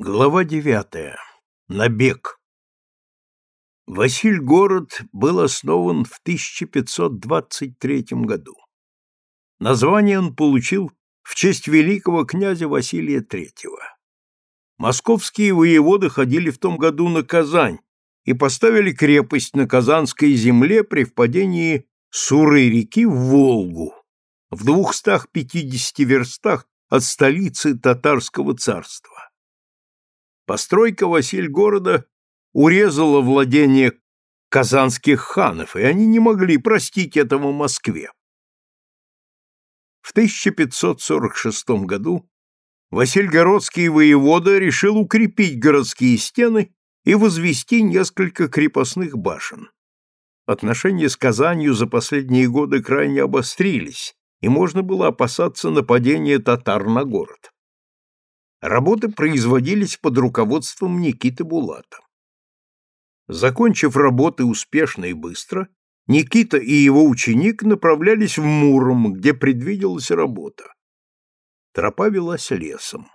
Глава девятая. Набег. Василь-город был основан в 1523 году. Название он получил в честь великого князя Василия III. Московские воеводы ходили в том году на Казань и поставили крепость на Казанской земле при впадении Сурой реки в Волгу, в 250 верстах от столицы татарского царства. Постройка Василь-города урезала владение казанских ханов, и они не могли простить этого Москве. В 1546 году Васильгородский воевода решил укрепить городские стены и возвести несколько крепостных башен. Отношения с Казанью за последние годы крайне обострились, и можно было опасаться нападения татар на город. Работы производились под руководством Никиты Булата. Закончив работы успешно и быстро, Никита и его ученик направлялись в Муром, где предвиделась работа. Тропа велась лесом.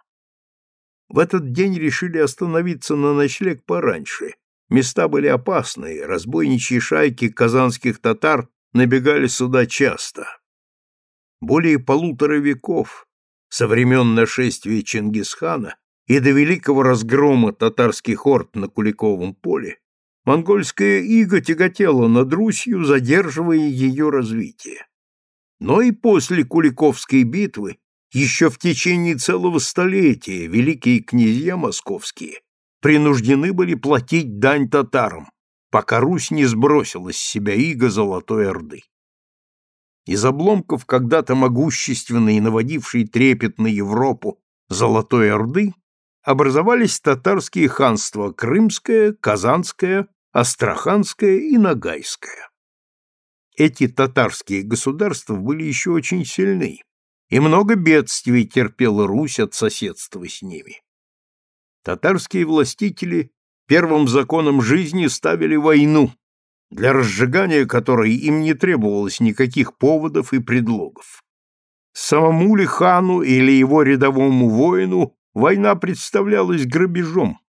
В этот день решили остановиться на ночлег пораньше. Места были опасные, разбойничьи шайки казанских татар набегали сюда часто. Более полутора веков со времен нашествия Чингисхана и до великого разгрома татарских орд на Куликовом поле, монгольская ига тяготела над Русью, задерживая ее развитие. Но и после Куликовской битвы, еще в течение целого столетия, великие князья московские принуждены были платить дань татарам, пока Русь не сбросила с себя иго Золотой Орды. Из обломков когда-то могущественной и наводившей трепет на Европу Золотой Орды образовались татарские ханства Крымское, Казанское, Астраханское и Ногайское. Эти татарские государства были еще очень сильны, и много бедствий терпела Русь от соседства с ними. Татарские властители первым законом жизни ставили войну, для разжигания которой им не требовалось никаких поводов и предлогов. Самому ли хану или его рядовому воину война представлялась грабежом,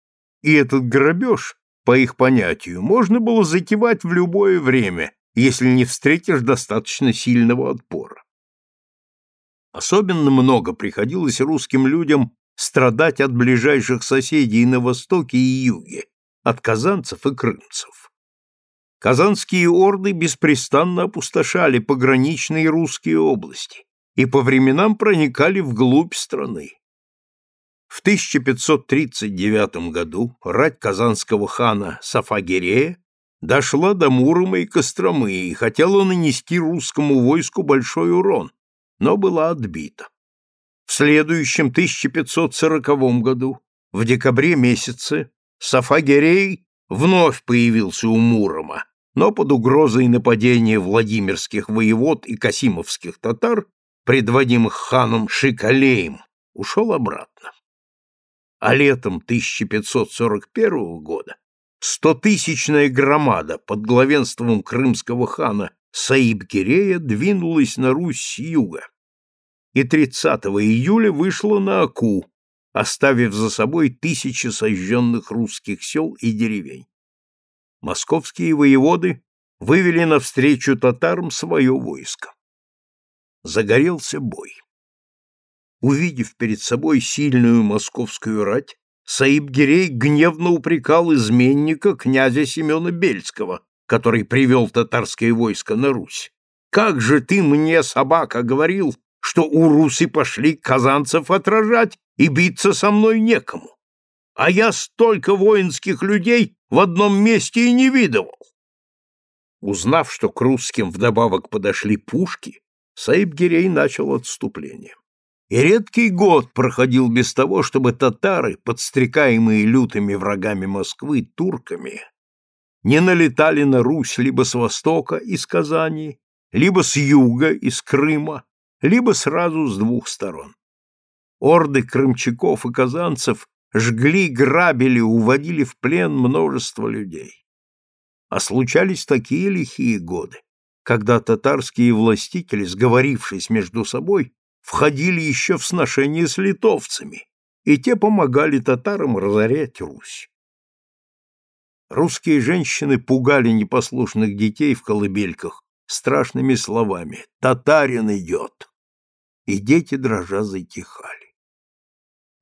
и этот грабеж, по их понятию, можно было затевать в любое время, если не встретишь достаточно сильного отпора. Особенно много приходилось русским людям страдать от ближайших соседей на востоке и юге, от казанцев и крымцев. Казанские орды беспрестанно опустошали пограничные русские области и по временам проникали вглубь страны. В 1539 году рать казанского хана Сафагерея дошла до Мурома и Костромы и хотела нанести русскому войску большой урон, но была отбита. В следующем 1540 году, в декабре месяце, Сафагерей вновь появился у Мурома, но под угрозой нападения владимирских воевод и касимовских татар, предводимых ханом Шикалеем, ушел обратно. А летом 1541 года стотысячная громада под главенством крымского хана Саиб-Кирея двинулась на Русь с юга и 30 июля вышла на Аку, оставив за собой тысячи сожженных русских сел и деревень московские воеводы вывели навстречу татарам свое войско. Загорелся бой. Увидев перед собой сильную московскую рать, Саиб-Гирей гневно упрекал изменника князя Семена Бельского, который привел татарское войско на Русь. «Как же ты мне, собака, говорил, что у русы пошли казанцев отражать, и биться со мной некому? А я столько воинских людей в одном месте и не видывал. Узнав, что к русским вдобавок подошли пушки, Саиб-Гирей начал отступление. И редкий год проходил без того, чтобы татары, подстрекаемые лютыми врагами Москвы турками, не налетали на Русь либо с востока, из Казани, либо с юга, из Крыма, либо сразу с двух сторон. Орды крымчаков и казанцев жгли, грабили, уводили в плен множество людей. А случались такие лихие годы, когда татарские властители, сговорившись между собой, входили еще в сношение с литовцами, и те помогали татарам разорять Русь. Русские женщины пугали непослушных детей в колыбельках страшными словами «Татарин идет!» И дети дрожа затихали.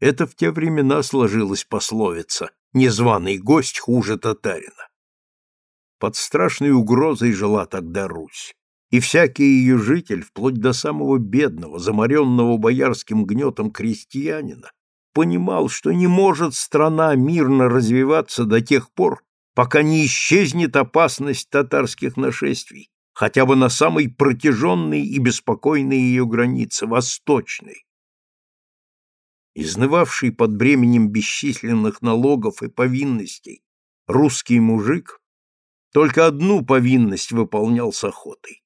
Это в те времена сложилась пословица «Незваный гость хуже татарина». Под страшной угрозой жила тогда Русь, и всякий ее житель, вплоть до самого бедного, заморенного боярским гнетом крестьянина, понимал, что не может страна мирно развиваться до тех пор, пока не исчезнет опасность татарских нашествий, хотя бы на самой протяженной и беспокойной ее границе, восточной. Изнывавший под бременем бесчисленных налогов и повинностей, русский мужик только одну повинность выполнял с охотой.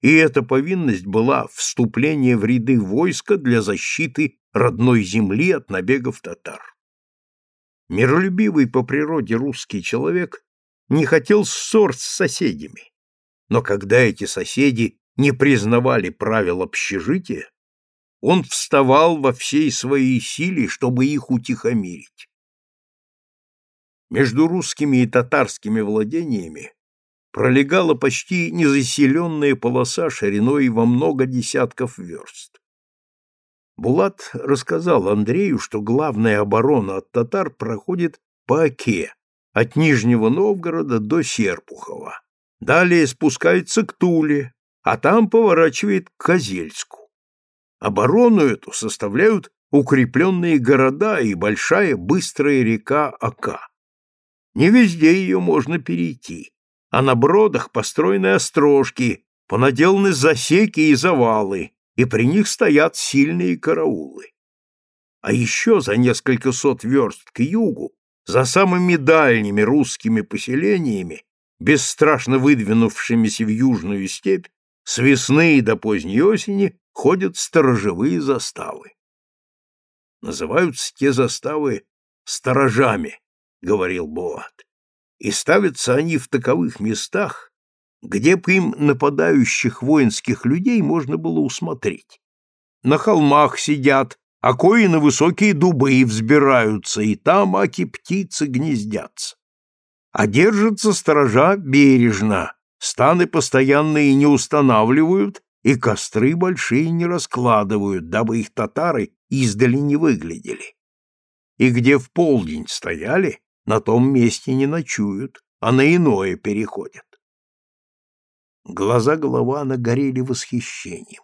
И эта повинность была вступление в ряды войска для защиты родной земли от набегов татар. Миролюбивый по природе русский человек не хотел ссор с соседями, но когда эти соседи не признавали правил общежития, он вставал во всей своей силе, чтобы их утихомирить. Между русскими и татарскими владениями пролегала почти незаселенная полоса шириной во много десятков верст. Булат рассказал Андрею, что главная оборона от татар проходит по Оке, от Нижнего Новгорода до Серпухова. Далее спускается к Туле, а там поворачивает к Козельску. Оборону эту составляют укрепленные города и большая быстрая река Ока. Не везде ее можно перейти, а на бродах построены острожки, понаделаны засеки и завалы, и при них стоят сильные караулы. А еще за несколько сот верст к югу, за самыми дальними русскими поселениями, бесстрашно выдвинувшимися в южную степь, с весны до поздней осени ходят сторожевые заставы. Называются те заставы сторожами, говорил Буат. И ставятся они в таковых местах, где бы им нападающих воинских людей можно было усмотреть. На холмах сидят, а кои на высокие дубы взбираются, и там аки птицы гнездятся. А держатся сторожа бережно, станы постоянные не устанавливают, и костры большие не раскладывают, дабы их татары издали не выглядели. И где в полдень стояли, на том месте не ночуют, а на иное переходят. Глаза Голована горели восхищением.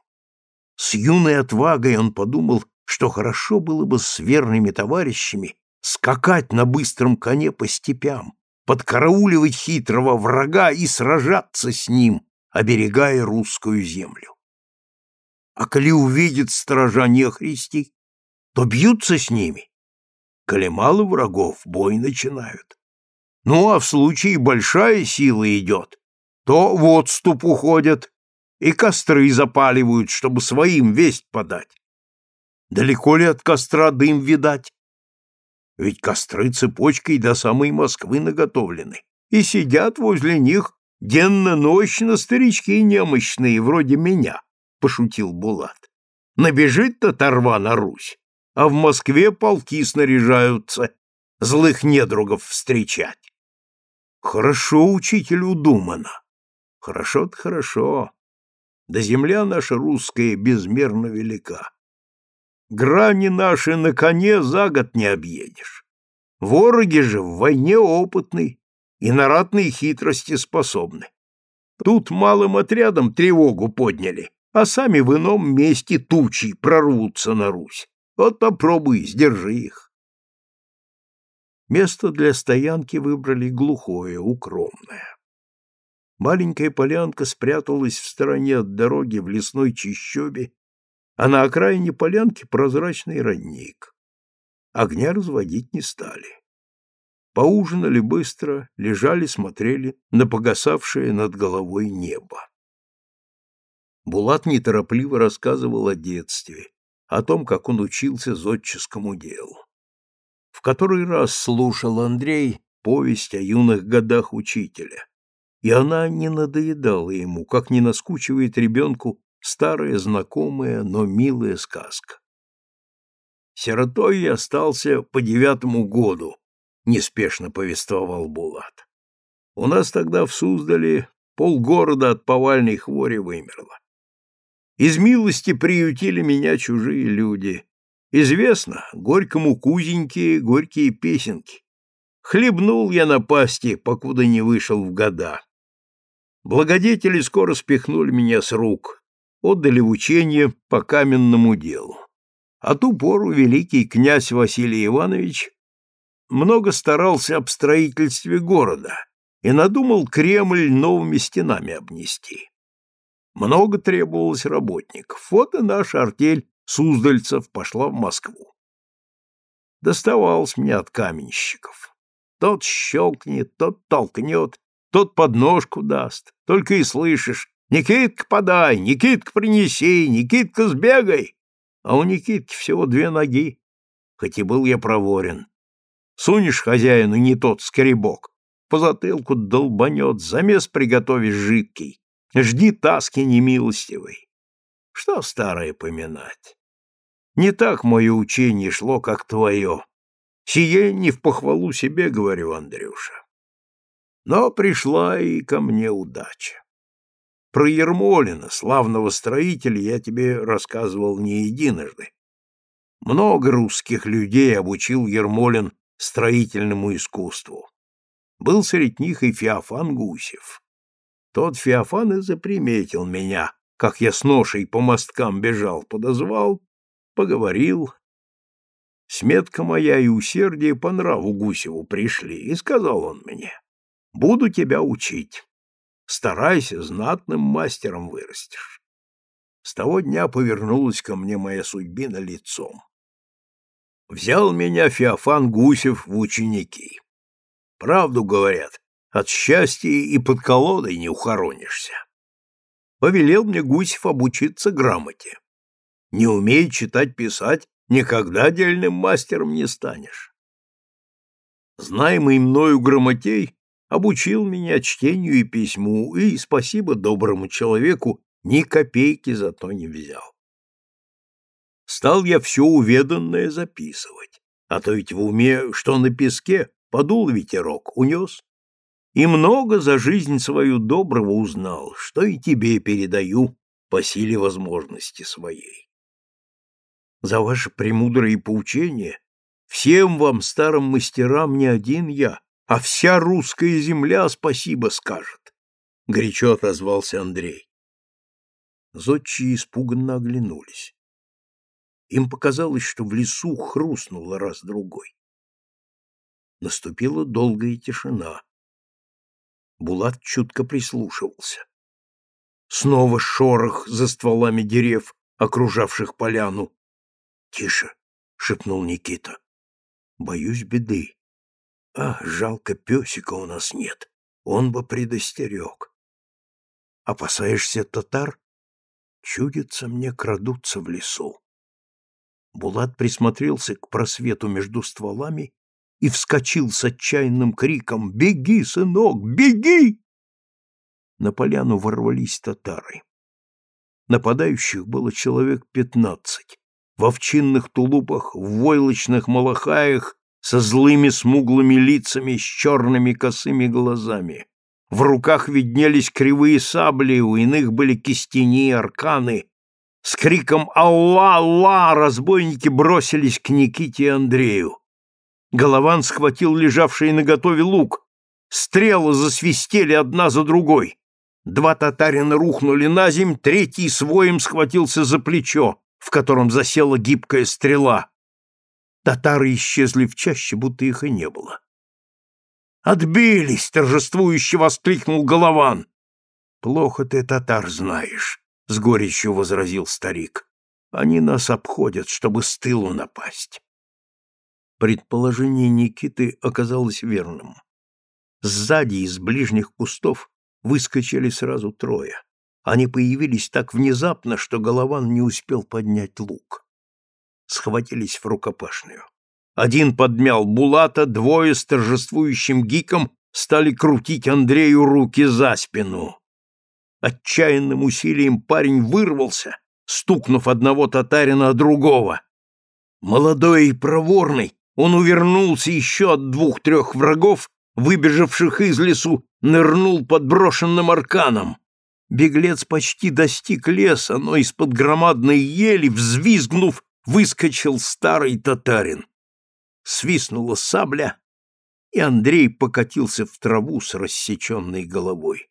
С юной отвагой он подумал, что хорошо было бы с верными товарищами скакать на быстром коне по степям, подкарауливать хитрого врага и сражаться с ним, оберегая русскую землю. А коли увидят сторожа нехристи, то бьются с ними Коли мало врагов, бой начинают. Ну, а в случае большая сила идет, то в отступ уходят и костры запаливают, чтобы своим весть подать. Далеко ли от костра дым видать? Ведь костры цепочкой до самой Москвы наготовлены, и сидят возле них денно-ночно старички немощные, вроде меня, — пошутил Булат. Набежит татарва на Русь, а в Москве полки снаряжаются злых недругов встречать. Хорошо учитель удумано. Хорошо-то хорошо. Да земля наша русская безмерно велика. Грани наши на коне за год не объедешь. Вороги же в войне опытны и на ратные хитрости способны. Тут малым отрядом тревогу подняли, а сами в ином месте тучи прорвутся на Русь. Вот попробуй, сдержи их. Место для стоянки выбрали глухое, укромное. Маленькая полянка спряталась в стороне от дороги в лесной чащобе, а на окраине полянки прозрачный родник. Огня разводить не стали. Поужинали быстро, лежали, смотрели на погасавшее над головой небо. Булат неторопливо рассказывал о детстве, о том, как он учился зодческому делу. В который раз слушал Андрей повесть о юных годах учителя, и она не надоедала ему, как не наскучивает ребенку старая знакомая, но милая сказка. Сиротой я остался по девятому году, неспешно повествовал Булат. У нас тогда в Суздале полгорода от повальной хвори вымерло. Из милости приютили меня чужие люди. Известно, горькому кузенькие горькие песенки. Хлебнул я на пасти, покуда не вышел в года. Благодетели скоро спихнули меня с рук, отдали в учение по каменному делу. А ту пору великий князь Василий Иванович много старался об строительстве города и надумал Кремль новыми стенами обнести. Много требовалось работников. Вот и наша артель суздальцев пошла в Москву. Доставалось мне от каменщиков. Тот щелкнет, тот толкнет, тот подножку даст. Только и слышишь «Никитка, подай! Никитка, принеси! Никитка, сбегай!» А у Никитки всего две ноги, хоть и был я проворен. Сунешь хозяину не тот скребок, по затылку долбанет, замес приготовишь жидкий. Жди таски немилостивой. Что старое поминать? Не так мое учение шло, как твое. Сие не в похвалу себе, говорю, Андрюша. Но пришла и ко мне удача. Про Ермолина, славного строителя, я тебе рассказывал не единожды. Много русских людей обучил Ермолин строительному искусству. Был среди них и Феофан Гусев. Тот Феофан и заприметил меня, как я с ношей по мосткам бежал, подозвал, поговорил. Сметка моя и усердие по нраву Гусеву пришли, и сказал он мне, «Буду тебя учить. Старайся, знатным мастером вырастешь». С того дня повернулась ко мне моя судьбина лицом. Взял меня Феофан Гусев в ученики. Правду говорят, от счастья и под колодой не ухоронишься. Повелел мне Гусев обучиться грамоте. Не умея читать-писать, никогда дельным мастером не станешь. Знаемый мною грамотей обучил меня чтению и письму, и, спасибо доброму человеку, ни копейки зато не взял. Стал я все уведанное записывать, а то ведь в уме, что на песке, подул ветерок, унес. И много за жизнь свою доброго узнал, что и тебе передаю по силе возможности своей. За ваши премудрые поучения всем вам, старым мастерам, не один я, а вся русская земля спасибо скажет, — горячо отозвался Андрей. Зодчие испуганно оглянулись. Им показалось, что в лесу хрустнуло раз-другой. Наступила долгая тишина. Булат чутко прислушивался. Снова шорох за стволами дерев, окружавших поляну. — Тише, — шепнул Никита. — Боюсь беды. А, жалко, песика у нас нет. Он бы предостерег. Опасаешься татар? Чудится мне, крадутся в лесу. Булат присмотрелся к просвету между стволами и вскочил с отчаянным криком «Беги, сынок, беги!» На поляну ворвались татары. Нападающих было человек пятнадцать, в овчинных тулупах, в войлочных малахаях, со злыми смуглыми лицами, с черными косыми глазами. В руках виднелись кривые сабли, у иных были кистени и арканы. С криком «Алла! Алла!» разбойники бросились к Никите и Андрею. Голован схватил лежавший наготове лук. Стрелы засвистели одна за другой. Два татарина рухнули на земь, третий своим схватился за плечо, в котором засела гибкая стрела. Татары исчезли в чаще, будто их и не было. «Отбились!» — торжествующе воскликнул Голован. «Плохо ты татар знаешь», — с горечью возразил старик. «Они нас обходят, чтобы с тылу напасть». Предположение Никиты оказалось верным. Сзади из ближних кустов выскочили сразу трое. Они появились так внезапно, что Голован не успел поднять лук. Схватились в рукопашную. Один подмял Булата, двое с торжествующим гиком стали крутить Андрею руки за спину. Отчаянным усилием парень вырвался, стукнув одного татарина, другого. Молодой и проворный, он увернулся еще от двух-трех врагов, выбежавших из лесу, нырнул под брошенным арканом. Беглец почти достиг леса, но из-под громадной ели, взвизгнув, выскочил старый татарин. Свистнула сабля, и Андрей покатился в траву с рассеченной головой.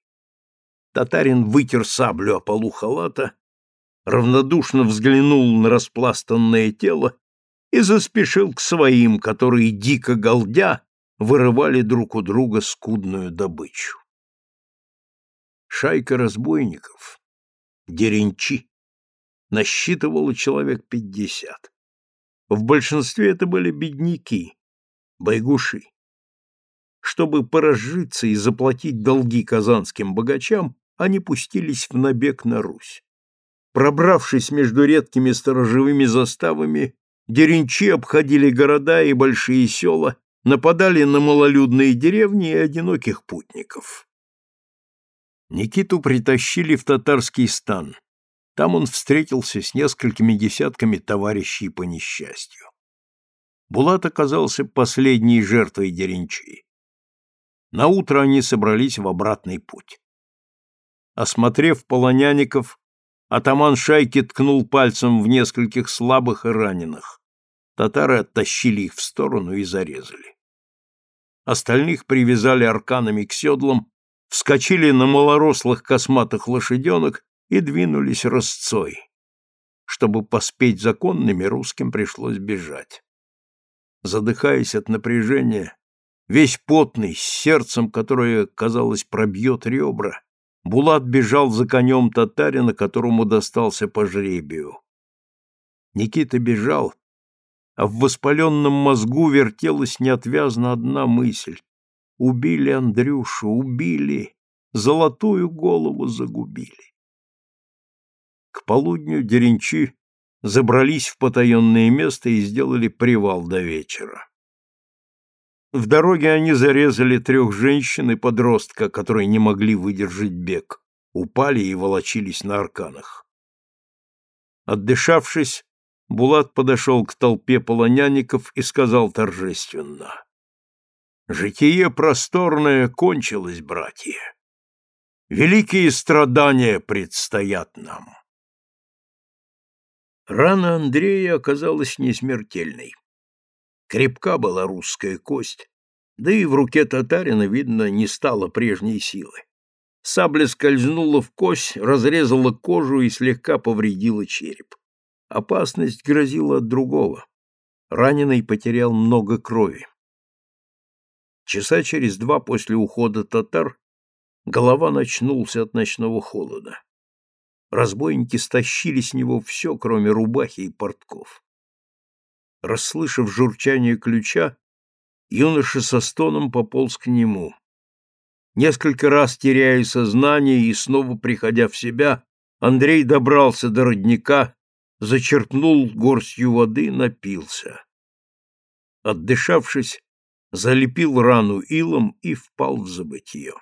Татарин вытер саблю о полу халата, равнодушно взглянул на распластанное тело и заспешил к своим, которые, дико галдя, вырывали друг у друга скудную добычу. Шайка разбойников, деренчи, насчитывала человек пятьдесят. В большинстве это были бедняки, байгуши. Чтобы поразжиться и заплатить долги казанским богачам, они пустились в набег на Русь. Пробравшись между редкими сторожевыми заставами, деренчи обходили города и большие села, нападали на малолюдные деревни и одиноких путников. Никиту притащили в татарский стан. Там он встретился с несколькими десятками товарищей по несчастью. Булат оказался последней жертвой деренчей. На утро они собрались в обратный путь. Осмотрев полоняников, атаман шайки ткнул пальцем в нескольких слабых и раненых. Татары оттащили их в сторону и зарезали. Остальных привязали арканами к седлам, вскочили на малорослых косматых лошаденок и двинулись рысцой. Чтобы поспеть законными, русским пришлось бежать. Задыхаясь от напряжения, весь потный, с сердцем, которое, казалось, пробьет ребра, Булат бежал за конем татарина, которому достался по жребию. Никита бежал, а в воспаленном мозгу вертелась неотвязно одна мысль. Убили Андрюшу, убили, золотую голову загубили. К полудню деренчи забрались в потаенное место и сделали привал до вечера. В дороге они зарезали трех женщин и подростка, которые не могли выдержать бег, упали и волочились на арканах. Отдышавшись, Булат подошел к толпе полоняников и сказал торжественно. «Житие просторное кончилось, братья. Великие страдания предстоят нам». Рана Андрея оказалась несмертельной. Крепка была русская кость, да и в руке татарина, видно, не стало прежней силы. Сабля скользнула в кость, разрезала кожу и слегка повредила череп. Опасность грозила от другого. Раненый потерял много крови. Часа через два после ухода татар голова начнулся от ночного холода. Разбойники стащили с него все, кроме рубахи и портков. Расслышав журчание ключа, юноша со стоном пополз к нему. Несколько раз теряя сознание и снова приходя в себя, Андрей добрался до родника, зачерпнул горстью воды, напился. Отдышавшись, залепил рану илом и впал в забытье.